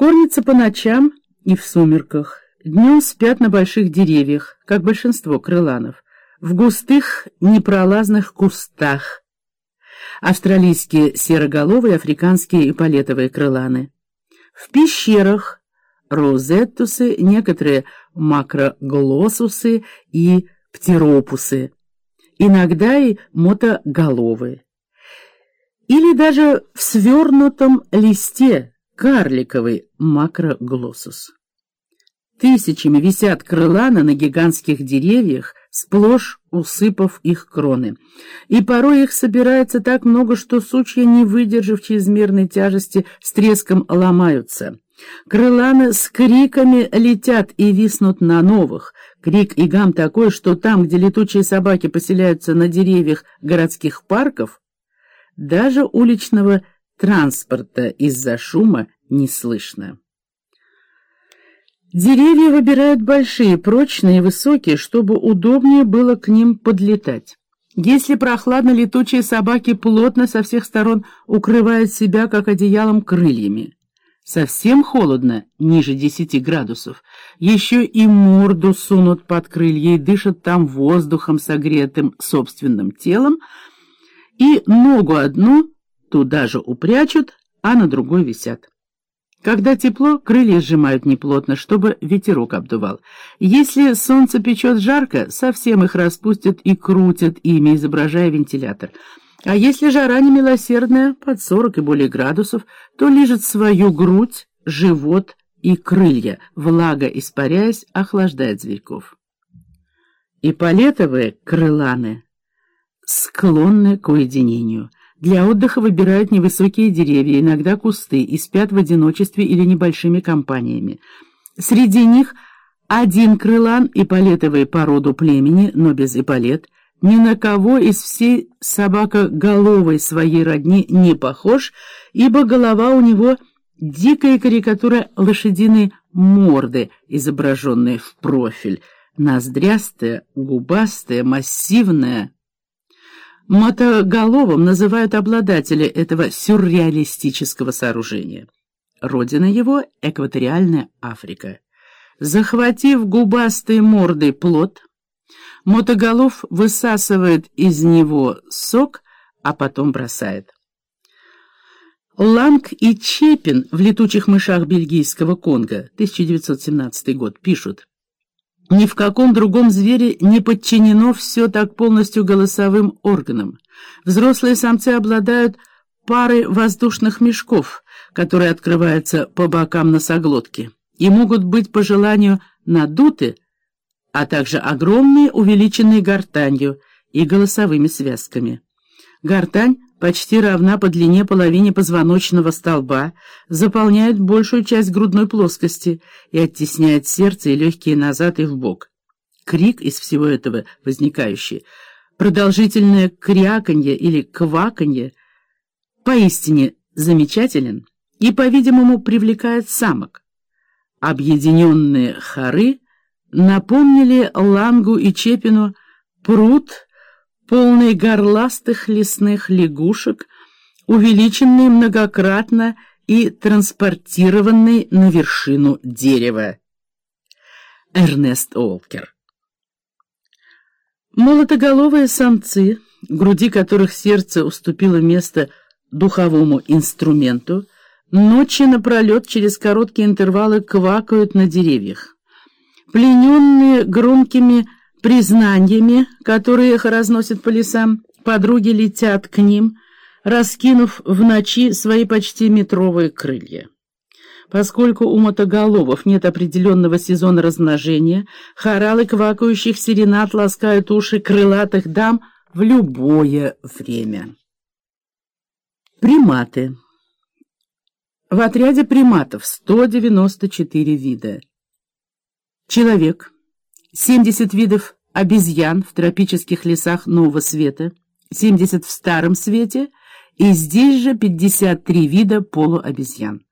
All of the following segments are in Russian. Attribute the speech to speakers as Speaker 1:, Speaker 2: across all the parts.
Speaker 1: Кормятся по ночам и в сумерках. Днем спят на больших деревьях, как большинство крыланов, в густых непролазных кустах. Австралийские сероголовые, африканские ипполетовые крыланы. В пещерах розеттусы, некоторые макроглоссусы и птеропусы, иногда и мотоголовые. Или даже в свернутом листе карликовый макроглоссус. Тысячами висят крылана на гигантских деревьях, сплошь усыпав их кроны. И порой их собирается так много, что сучья, не выдержав чрезмерной тяжести, с треском ломаются. Крыланы с криками летят и виснут на новых. Крик и гам такой, что там, где летучие собаки поселяются на деревьях городских парков, даже уличного транспорта из-за шума не слышно. Деревья выбирают большие, прочные и высокие, чтобы удобнее было к ним подлетать. Если прохладно, летучие собаки плотно со всех сторон укрывают себя, как одеялом, крыльями. Совсем холодно, ниже 10 градусов. Еще и морду сунут под крылья и дышат там воздухом, согретым собственным телом, и ногу одну туда же упрячут, а на другой висят. Когда тепло, крылья сжимают неплотно, чтобы ветерок обдувал. Если солнце печет жарко, совсем их распустят и крутят ими, изображая вентилятор. А если жара немилосердная, под 40 и более градусов, то лежит свою грудь, живот и крылья, влага, испаряясь, охлаждает зверьков. И палетовые крыланы склонны к уединению – для отдыха выбирают невысокие деревья, иногда кусты, и спят в одиночестве или небольшими компаниями. Среди них один крылан ипполетовой породу племени, но без ипполет, ни на кого из всей собакоголовой своей родни не похож, ибо голова у него дикая карикатура лошадиной морды, изображенная в профиль, ноздрястая, губастая, массивная, Мотоголовым называют обладателя этого сюрреалистического сооружения. Родина его — экваториальная Африка. Захватив губастой мордой плод, мотоголов высасывает из него сок, а потом бросает. Ланг и Чепин в «Летучих мышах бельгийского Конго» 1917 год пишут ни в каком другом звере не подчинено все так полностью голосовым органам. Взрослые самцы обладают парой воздушных мешков, которые открываются по бокам носоглотки, и могут быть по желанию надуты, а также огромные, увеличенные гортанью и голосовыми связками. Гортань почти равна по длине половине позвоночного столба, заполняет большую часть грудной плоскости и оттесняет сердце и легкие назад и в бок. Крик из всего этого возникающий, продолжительное кряканье или кваканье, поистине замечателен и, по-видимому, привлекает самок. Объединенные хоры напомнили Лангу и Чепину пруд, полный горластых лесных лягушек, увеличенный многократно и транспортированный на вершину дерева. Эрнест Олкер Молотоголовые самцы, груди которых сердце уступило место духовому инструменту, ночи напролет через короткие интервалы квакают на деревьях. Плененные громкими признаниями, которые эхо разносят по лесам, подруги летят к ним, раскинув в ночи свои почти метровые крылья. Поскольку у мотоголовов нет определенного сезона размножения, хоралы квакающих серенат ласкают уши крылатых дам в любое время. Приматы. В отряде приматов 194 вида. Человек. 70 видов обезьян в тропических лесах Нового Света, 70 в Старом Свете и здесь же 53 вида полуобезьян.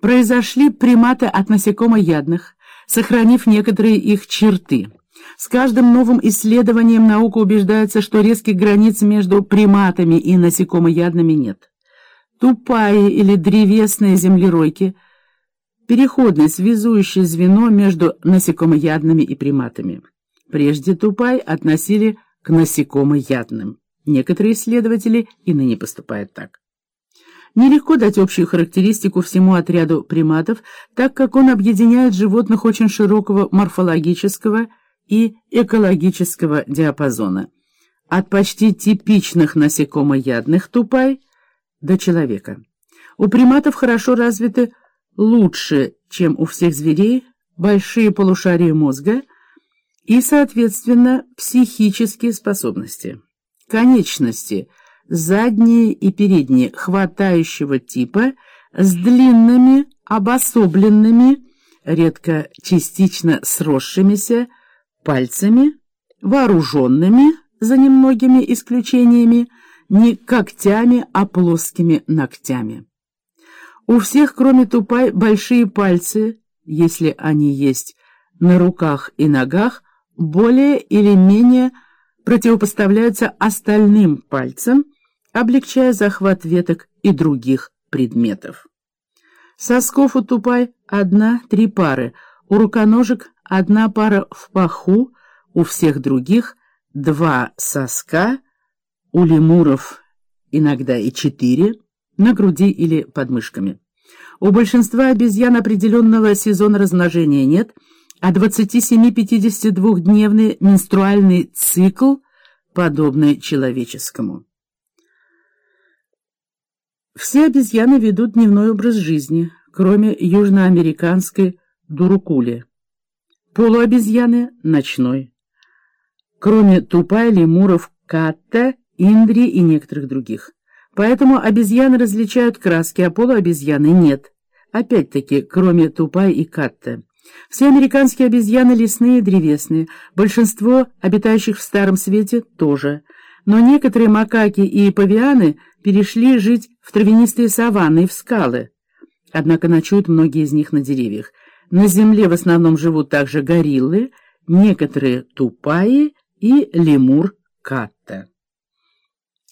Speaker 1: Произошли приматы от насекомоядных, сохранив некоторые их черты. С каждым новым исследованием наука убеждается, что резких границ между приматами и насекомоядными нет. Тупая или древесные землеройки – переходное связующее звено между насекомоядными и приматами. Прежде тупай относили к насекомоядным. Некоторые исследователи и ныне поступают так. Нелегко дать общую характеристику всему отряду приматов, так как он объединяет животных очень широкого морфологического и экологического диапазона. От почти типичных насекомоядных тупай до человека. У приматов хорошо развиты лучше, чем у всех зверей, большие полушария мозга и, соответственно, психические способности. Конечности, задние и передние, хватающего типа, с длинными, обособленными, редко частично сросшимися пальцами, вооруженными, за немногими исключениями, не когтями, а плоскими ногтями. У всех, кроме тупай, большие пальцы, если они есть, на руках и ногах, более или менее противопоставляются остальным пальцам, облегчая захват веток и других предметов. Сосков у тупай одна-три пары, у руконожек одна пара в паху, у всех других два соска, у лемуров иногда и четыре, на груди или под мышками. У большинства обезьян определенного сезона размножения нет, а 27-52-дневный менструальный цикл, подобный человеческому. Все обезьяны ведут дневной образ жизни, кроме южноамериканской дурукули. Полуобезьяны — ночной. Кроме тупай, лемуров, катта, индри и некоторых других. Поэтому обезьяны различают краски, а полуобезьяны нет. Опять-таки, кроме тупай и катта. Все американские обезьяны лесные и древесные, большинство обитающих в Старом Свете тоже. Но некоторые макаки и павианы перешли жить в травянистые саванны и в скалы. Однако ночуют многие из них на деревьях. На земле в основном живут также гориллы, некоторые тупаи и лемур-катта.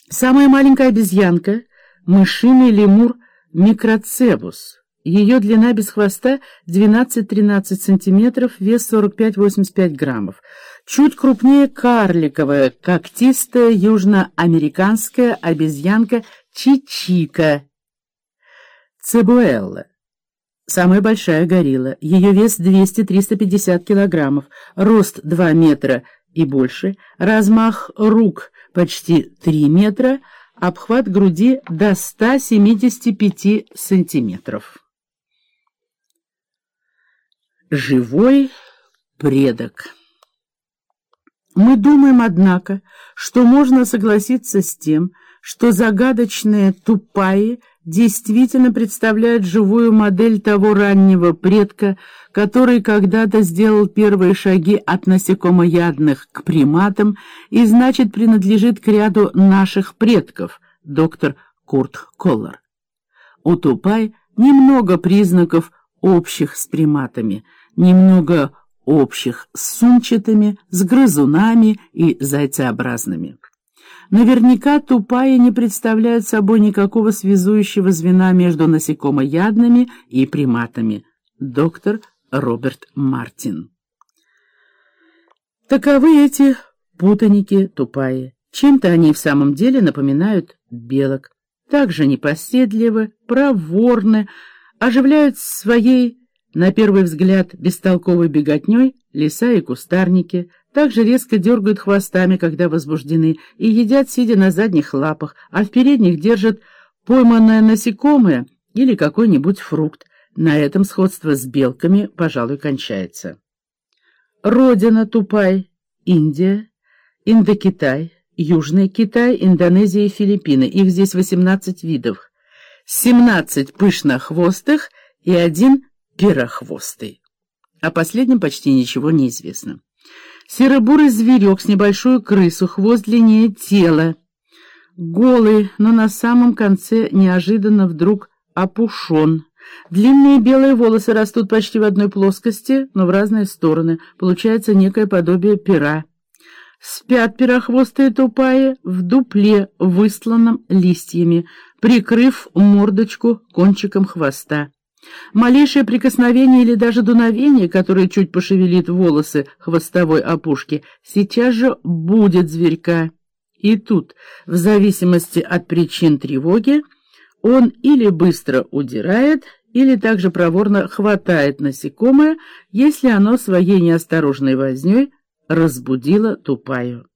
Speaker 1: Самая маленькая обезьянка — мышиный лемур микроцебус. Ее длина без хвоста 12-13 сантиметров, вес 45-85 граммов. Чуть крупнее карликовая, когтистая южноамериканская обезьянка чичика. Цебуэлла. Самая большая горилла. Ее вес 200-350 килограммов, рост 2 метра и больше, размах рук почти 3 метра, обхват груди до 175 сантиметров. Живой предок Мы думаем, однако, что можно согласиться с тем, что загадочные тупаи действительно представляют живую модель того раннего предка, который когда-то сделал первые шаги от насекомоядных к приматам и, значит, принадлежит к ряду наших предков, доктор Курт Коллар. У тупай немного признаков общих с приматами, немного общих с сумчатыми, с грызунами и зайцеобразными. Наверняка тупая не представляет собой никакого связующего звена между насекомоядными и приматами. Доктор Роберт Мартин. Таковы эти путаники тупая. Чем-то они в самом деле напоминают белок. Также непоседливы, проворны, оживляют своей, на первый взгляд, бестолковой беготней леса и кустарники, также резко дергают хвостами, когда возбуждены, и едят, сидя на задних лапах, а в передних держат пойманное насекомое или какой-нибудь фрукт. На этом сходство с белками, пожалуй, кончается. Родина Тупай, Индия, Индокитай, Южный Китай, Индонезия и Филиппины. Их здесь 18 видов. 17 пышнохвостых и один пирохвостый. О последнем почти ничего не известно. Серобурый зверек с небольшой крысу, хвост длиннее тела. Голый, но на самом конце неожиданно вдруг опушен. Длинные белые волосы растут почти в одной плоскости, но в разные стороны. Получается некое подобие пера. Спят перохвостые тупая в дупле, высланном листьями, прикрыв мордочку кончиком хвоста. Малейшее прикосновение или даже дуновение, которое чуть пошевелит волосы хвостовой опушки, сейчас же будет зверька. И тут, в зависимости от причин тревоги, он или быстро удирает, или также проворно хватает насекомое, если оно своей неосторожной вознёй разбудило тупаю.